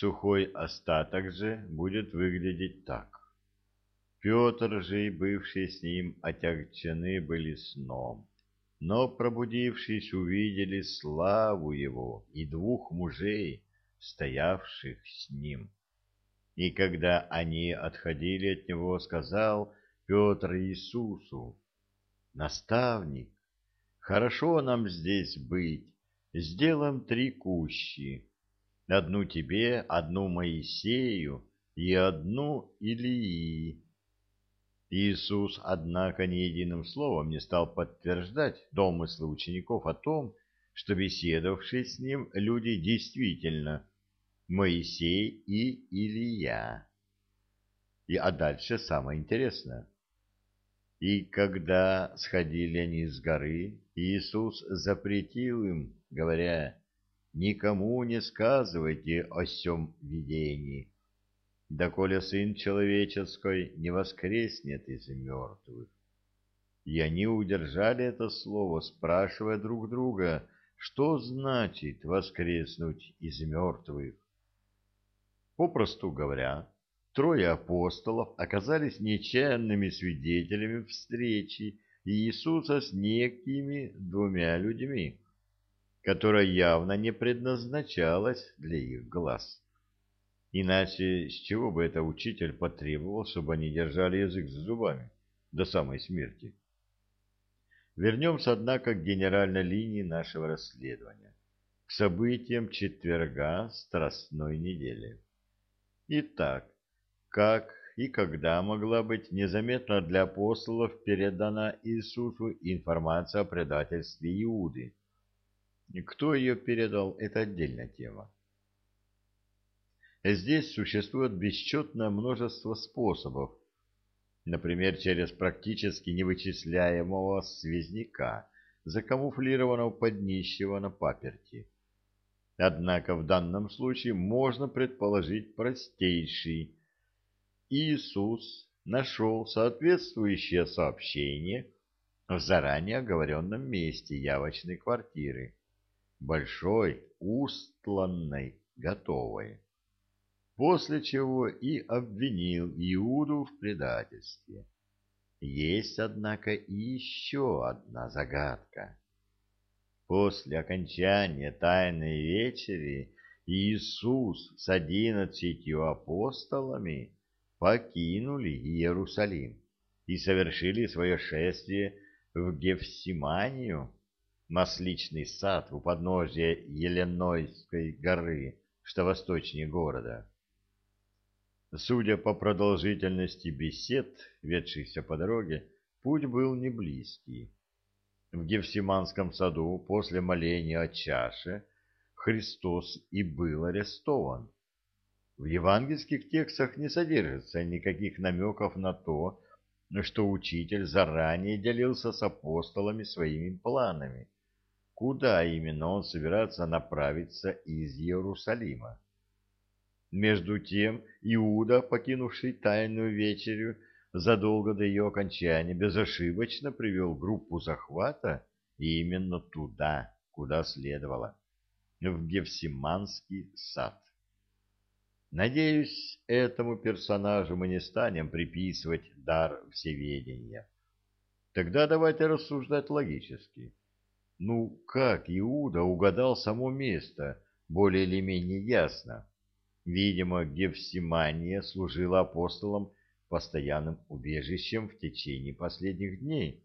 Сухой остаток же будет выглядеть так. Петр же и бывшие с ним отягчены были сном, но, пробудившись, увидели славу его и двух мужей, стоявших с ним. И когда они отходили от него, сказал Петр Иисусу, «Наставник, хорошо нам здесь быть, сделаем три кущи, одну тебе, одну Моисею и одну Илии». Иисус, однако, ни единым словом не стал подтверждать домыслы учеников о том, что беседовавшие с ним люди действительно Моисей и Илья. И, а дальше самое интересное. И когда сходили они с горы, Иисус запретил им, говоря, «Никому не сказывайте о сем видении, доколе Сын Человеческой не воскреснет из мертвых». И они удержали это слово, спрашивая друг друга, что значит воскреснуть из мертвых. Попросту говоря, трое апостолов оказались нечаянными свидетелями встречи Иисуса с некими двумя людьми, которая явно не предназначалась для их глаз. Иначе с чего бы это учитель потребовал, чтобы они держали язык за зубами до самой смерти? Вернемся, однако, к генеральной линии нашего расследования, к событиям четверга Страстной недели. Итак, как и когда могла быть незаметно для апостолов передана Иисусу информация о предательстве Иуды? Кто ее передал, это отдельная тема. Здесь существует бесчетное множество способов, например, через практически невычисляемого связняка, закамуфлированного под нищего на паперти. Однако в данном случае можно предположить простейший. Иисус нашел соответствующее сообщение в заранее оговоренном месте явочной квартиры, большой, устланной, готовой. После чего и обвинил Иуду в предательстве. Есть, однако, еще одна загадка. После окончания Тайной Вечери Иисус с одиннадцатью апостолами покинули Иерусалим и совершили свое шествие в Гефсиманию, масличный сад у подножия Еленойской горы, что восточнее города. Судя по продолжительности бесед, ведшихся по дороге, путь был не близкий. В Гефсиманском саду после моления о чаше Христос и был арестован. В евангельских текстах не содержится никаких намеков на то, что учитель заранее делился с апостолами своими планами, куда именно он собирается направиться из Иерусалима. Между тем Иуда, покинувший тайную вечерю, задолго до ее окончания безошибочно привел группу захвата именно туда, куда следовало, в Гефсиманский сад. Надеюсь, этому персонажу мы не станем приписывать дар всеведения. Тогда давайте рассуждать логически. Ну, как Иуда угадал само место, более или менее ясно. Видимо, Гефсимания служила апостолом постоянным убежищем в течение последних дней.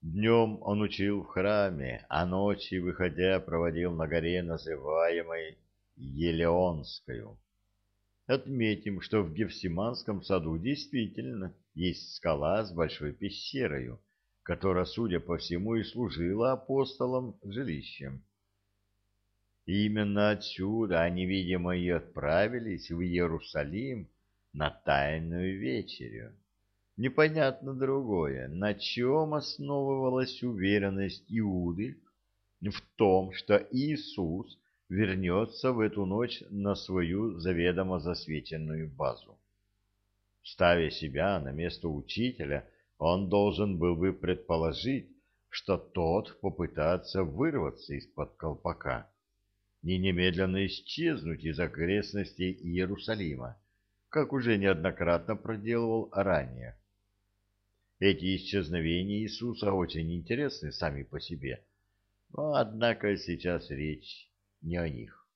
Днем он учил в храме, а ночи, выходя, проводил на горе, называемой Елеонскую. Отметим, что в Гефсиманском саду действительно есть скала с большой пещерою, которая, судя по всему, и служила апостолом жилищем. Именно отсюда они, видимо, и отправились в Иерусалим, на тайную вечерю. Непонятно другое, на чем основывалась уверенность Иуды в том, что Иисус вернется в эту ночь на свою заведомо засвеченную базу. Ставя себя на место учителя, он должен был бы предположить, что тот попытается вырваться из-под колпака. ни немедленно исчезнуть из окрестностей Иерусалима, как уже неоднократно проделывал ранее. Эти исчезновения Иисуса очень интересны сами по себе, но, однако, сейчас речь не о них.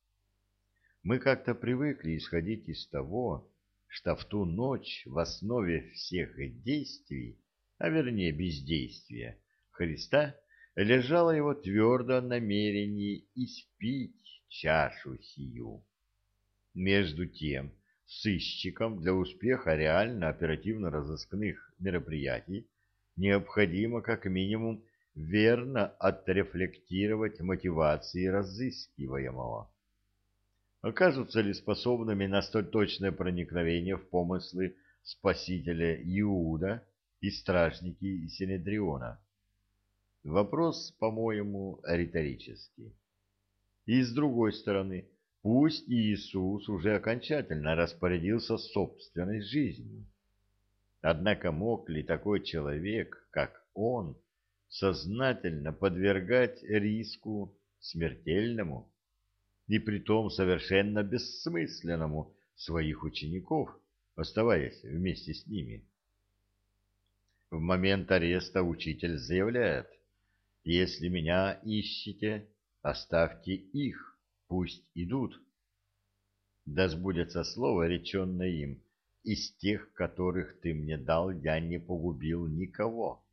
Мы как-то привыкли исходить из того, что в ту ночь в основе всех действий, а вернее бездействия, Христа лежало его твердое намерение испить чашу сию. Между тем, сыщикам для успеха реально оперативно-розыскных мероприятий необходимо как минимум верно отрефлектировать мотивации разыскиваемого. Окажутся ли способными на столь точное проникновение в помыслы спасителя Иуда и стражники Синедриона? Вопрос, по-моему, риторический. И с другой стороны, пусть Иисус уже окончательно распорядился собственной жизнью. Однако мог ли такой человек, как он, сознательно подвергать риску смертельному и притом совершенно бессмысленному своих учеников, оставаясь вместе с ними. В момент ареста учитель заявляет, «Если меня ищете, оставьте их, пусть идут». Да сбудется слово, реченное им, «Из тех, которых ты мне дал, я не погубил никого».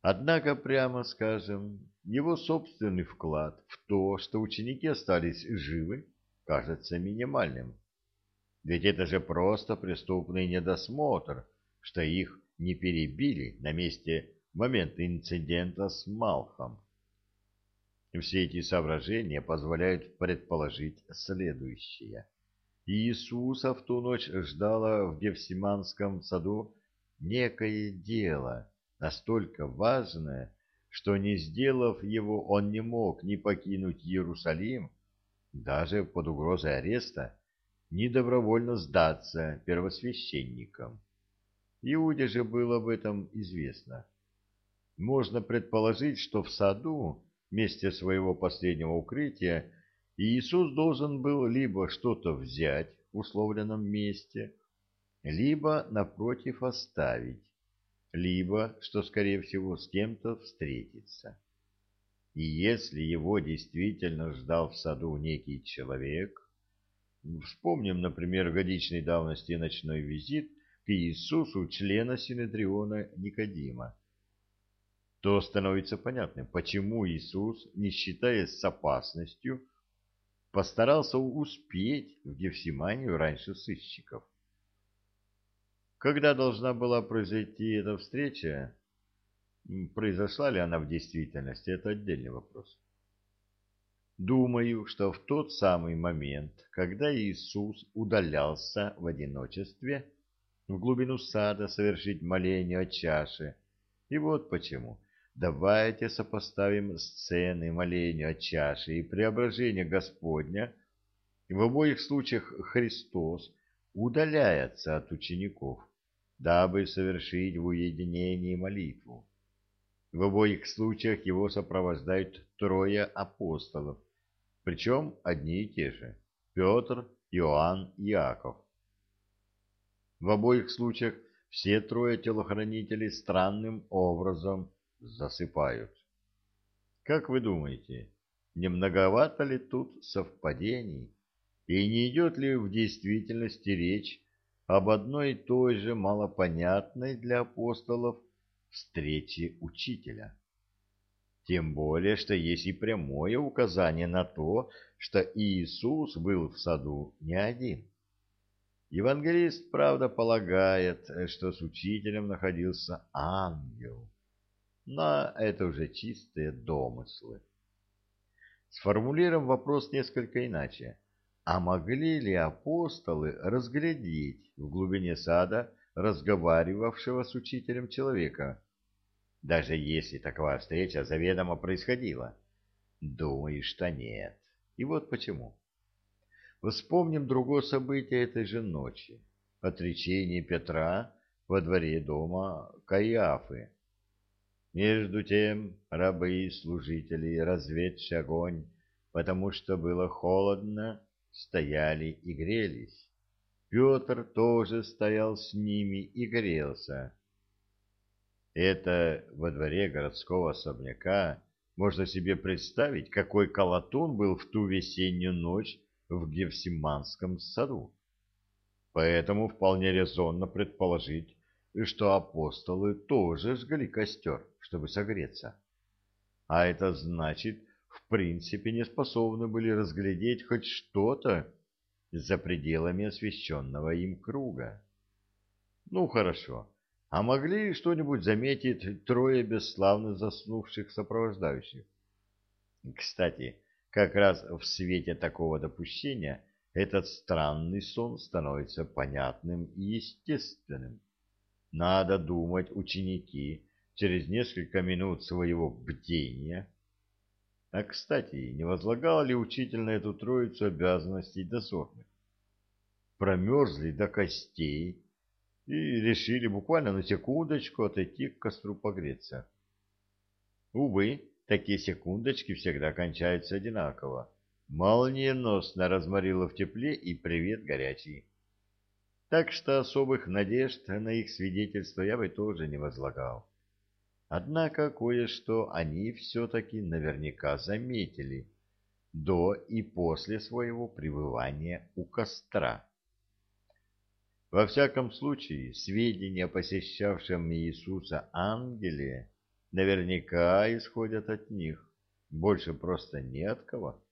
Однако, прямо скажем, его собственный вклад в то, что ученики остались живы, кажется минимальным. Ведь это же просто преступный недосмотр, что их не перебили на месте момента инцидента с Малхом. Все эти соображения позволяют предположить следующее. Иисуса в ту ночь ждало в Гефсиманском саду некое дело, настолько важное, что, не сделав его, он не мог ни покинуть Иерусалим, даже под угрозой ареста, ни добровольно сдаться первосвященникам. Иуде же было об этом известно. Можно предположить, что в саду, месте своего последнего укрытия, Иисус должен был либо что-то взять в условленном месте, либо, напротив, оставить либо, что, скорее всего, с кем-то встретиться. И если его действительно ждал в саду некий человек, вспомним, например, годичной давности ночной визит к Иисусу члена Синедриона Никодима, то становится понятным, почему Иисус, не считаясь с опасностью, постарался успеть в Гефсиманию раньше сыщиков. Когда должна была произойти эта встреча, произошла ли она в действительности, это отдельный вопрос. Думаю, что в тот самый момент, когда Иисус удалялся в одиночестве в глубину сада совершить моление о чаше, и вот почему. Давайте сопоставим сцены моления о чаше и преображения Господня. В обоих случаях Христос удаляется от учеников, дабы совершить в уединении молитву. В обоих случаях его сопровождают трое апостолов, причем одни и те же – Петр, Иоанн и Иаков. В обоих случаях все трое телохранителей странным образом засыпают. Как вы думаете, не многовато ли тут совпадений? И не идет ли в действительности речь об одной и той же малопонятной для апостолов встрече учителя? Тем более, что есть и прямое указание на то, что Иисус был в саду не один. Евангелист, правда, полагает, что с учителем находился ангел. Но это уже чистые домыслы. Сформулируем вопрос несколько иначе. А могли ли апостолы разглядеть в глубине сада разговаривавшего с учителем человека, даже если такая встреча заведомо происходила? Думаю, что нет. И вот почему. Вспомним другое событие этой же ночи. Отречение Петра во дворе дома Каиафы. Между тем рабы и служители, разведши огонь, потому что было холодно, стояли и грелись. Петр тоже стоял с ними и грелся. Это во дворе городского особняка можно себе представить, какой колотун был в ту весеннюю ночь в Гефсиманском саду. Поэтому вполне резонно предположить, что апостолы тоже жгли костер, чтобы согреться. А это значит, в принципе не способны были разглядеть хоть что-то за пределами освещенного им круга. Ну, хорошо. А могли что-нибудь заметить трое бесславно заснувших сопровождающих? Кстати, как раз в свете такого допущения этот странный сон становится понятным и естественным. Надо думать, ученики через несколько минут своего бдения а, кстати, не возлагал ли учитель на эту троицу обязанностей дозорных? Промерзли до костей и решили буквально на секундочку отойти к костру погреться. Увы, такие секундочки всегда кончаются одинаково. Молниеносно разморило в тепле и привет горячий. Так что особых надежд на их свидетельство я бы тоже не возлагал. Однако кое-что они все-таки наверняка заметили до и после своего пребывания у костра. Во всяком случае, сведения о посещавшем Иисуса ангеле наверняка исходят от них. Больше просто не от кого.